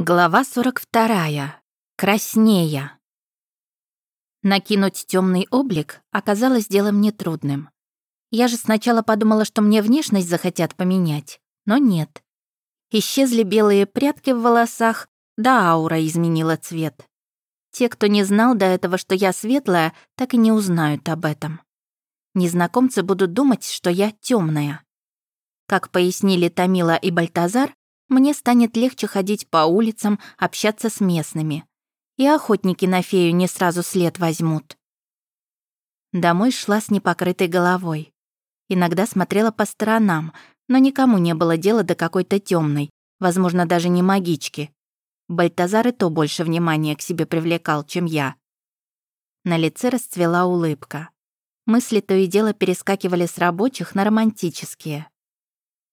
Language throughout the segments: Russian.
Глава 42. Краснея. Накинуть темный облик оказалось делом нетрудным. Я же сначала подумала, что мне внешность захотят поменять, но нет. Исчезли белые прядки в волосах, да аура изменила цвет. Те, кто не знал до этого, что я светлая, так и не узнают об этом. Незнакомцы будут думать, что я темная. Как пояснили Тамила и Бальтазар, мне станет легче ходить по улицам, общаться с местными. И охотники на фею не сразу след возьмут. Домой шла с непокрытой головой. Иногда смотрела по сторонам, но никому не было дела до какой-то темной, возможно, даже не магички. Бальтазар и то больше внимания к себе привлекал, чем я. На лице расцвела улыбка. Мысли то и дело перескакивали с рабочих на романтические.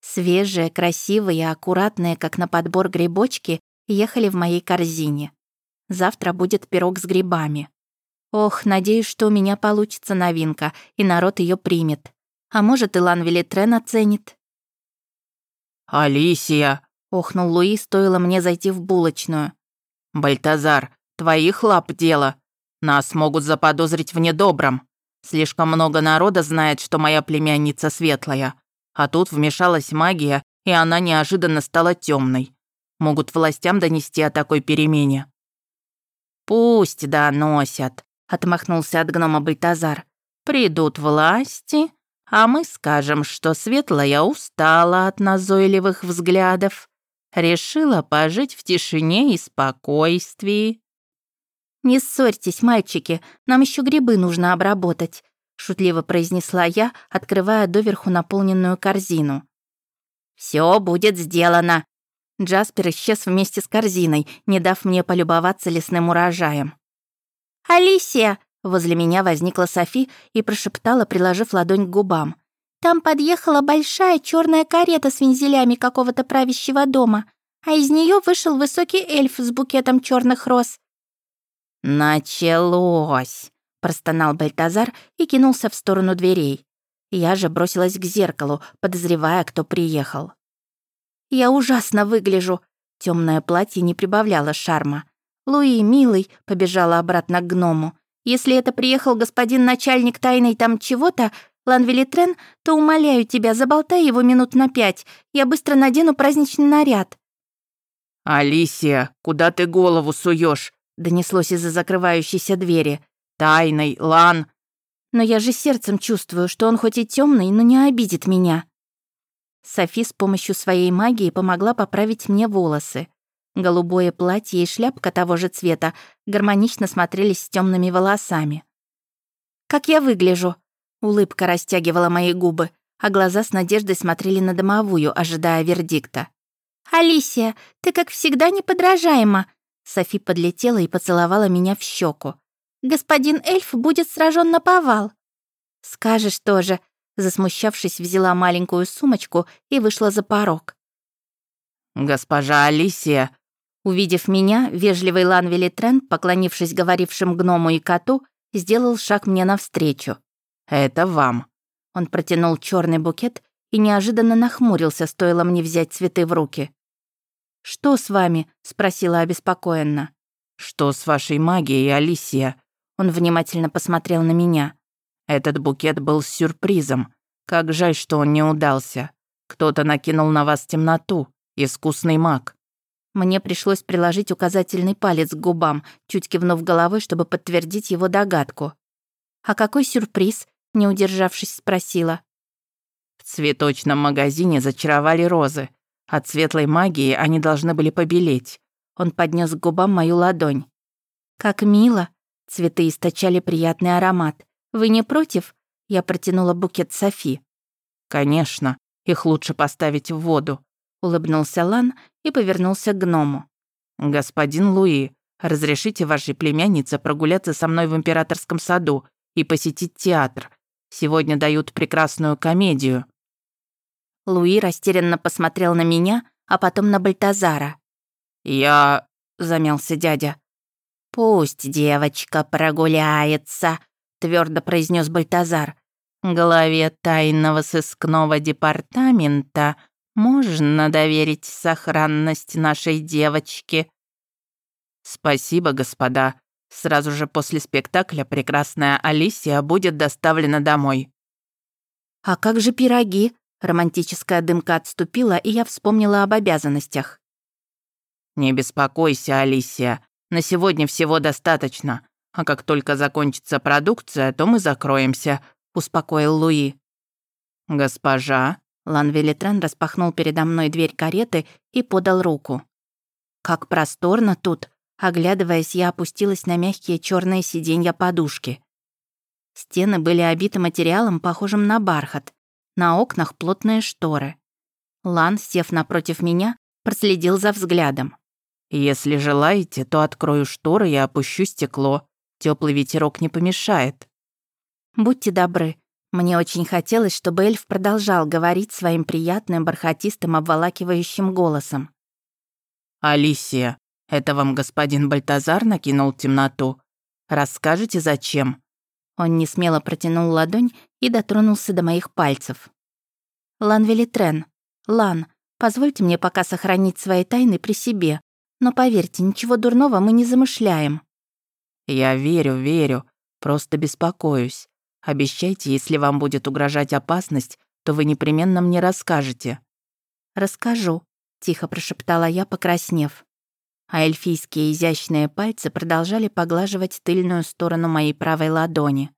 Свежие, красивые, аккуратные, как на подбор грибочки, ехали в моей корзине. Завтра будет пирог с грибами. Ох, надеюсь, что у меня получится новинка, и народ ее примет. А может, Илан Велитрен оценит. «Алисия!» — охнул Луи, стоило мне зайти в булочную. «Бальтазар, твоих лап дело. Нас могут заподозрить в недобром. Слишком много народа знает, что моя племянница светлая. А тут вмешалась магия, и она неожиданно стала темной. Могут властям донести о такой перемене. «Пусть доносят», — отмахнулся от гнома Бальтазар. «Придут власти, а мы скажем, что Светлая устала от назойливых взглядов, решила пожить в тишине и спокойствии». «Не ссорьтесь, мальчики, нам еще грибы нужно обработать», шутливо произнесла я, открывая доверху наполненную корзину. Все будет сделано. Джаспер исчез вместе с корзиной, не дав мне полюбоваться лесным урожаем. «Алисия!» — возле меня возникла Софи и прошептала, приложив ладонь к губам. «Там подъехала большая черная карета с вензелями какого-то правящего дома, а из нее вышел высокий эльф с букетом черных роз». «Началось!» Простонал Бальтазар и кинулся в сторону дверей. Я же бросилась к зеркалу, подозревая, кто приехал. «Я ужасно выгляжу!» Темное платье не прибавляло шарма. «Луи, милый!» — побежала обратно к гному. «Если это приехал господин начальник тайной там чего-то, Ланвелитрен, то умоляю тебя, заболтай его минут на пять. Я быстро надену праздничный наряд». «Алисия, куда ты голову суешь? донеслось из-за закрывающейся двери. Тайный, Лан. Но я же сердцем чувствую, что он хоть и темный, но не обидит меня. Софи с помощью своей магии помогла поправить мне волосы. Голубое платье и шляпка того же цвета гармонично смотрелись с темными волосами. «Как я выгляжу?» Улыбка растягивала мои губы, а глаза с надеждой смотрели на домовую, ожидая вердикта. «Алисия, ты, как всегда, неподражаема!» Софи подлетела и поцеловала меня в щеку. Господин эльф будет сражен на повал». «Скажешь тоже», засмущавшись, взяла маленькую сумочку и вышла за порог. «Госпожа Алисия», Увидев меня, вежливый Ланвели Трен, поклонившись говорившим гному и коту, сделал шаг мне навстречу. «Это вам». Он протянул черный букет и неожиданно нахмурился, стоило мне взять цветы в руки. «Что с вами?» — спросила обеспокоенно. «Что с вашей магией, Алисия?» Он внимательно посмотрел на меня. «Этот букет был сюрпризом. Как жаль, что он не удался. Кто-то накинул на вас темноту. Искусный маг». Мне пришлось приложить указательный палец к губам, чуть кивнув головой, чтобы подтвердить его догадку. «А какой сюрприз?» — не удержавшись, спросила. «В цветочном магазине зачаровали розы. От светлой магии они должны были побелеть». Он поднес к губам мою ладонь. «Как мило!» Цветы источали приятный аромат. «Вы не против?» Я протянула букет Софи. «Конечно, их лучше поставить в воду», — улыбнулся Лан и повернулся к гному. «Господин Луи, разрешите вашей племяннице прогуляться со мной в императорском саду и посетить театр. Сегодня дают прекрасную комедию». Луи растерянно посмотрел на меня, а потом на Бальтазара. «Я...» — замялся дядя. «Пусть девочка прогуляется», — твердо произнес Бальтазар. «Главе тайного сыскного департамента можно доверить сохранность нашей девочки». «Спасибо, господа. Сразу же после спектакля прекрасная Алисия будет доставлена домой». «А как же пироги?» Романтическая дымка отступила, и я вспомнила об обязанностях. «Не беспокойся, Алисия. На сегодня всего достаточно. А как только закончится продукция, то мы закроемся», — успокоил Луи. «Госпожа», — Лан Велитрен распахнул передо мной дверь кареты и подал руку. «Как просторно тут!» Оглядываясь, я опустилась на мягкие черные сиденья подушки. Стены были обиты материалом, похожим на бархат. На окнах плотные шторы. Лан, сев напротив меня, проследил за взглядом. «Если желаете, то открою шторы и опущу стекло. Теплый ветерок не помешает». «Будьте добры. Мне очень хотелось, чтобы эльф продолжал говорить своим приятным, бархатистым, обволакивающим голосом. «Алисия, это вам господин Бальтазар накинул темноту? Расскажете, зачем?» Он несмело протянул ладонь и дотронулся до моих пальцев. «Лан Велитрен, Лан, позвольте мне пока сохранить свои тайны при себе, но поверьте, ничего дурного мы не замышляем». «Я верю, верю, просто беспокоюсь. Обещайте, если вам будет угрожать опасность, то вы непременно мне расскажете». «Расскажу», — тихо прошептала я, покраснев. А эльфийские изящные пальцы продолжали поглаживать тыльную сторону моей правой ладони.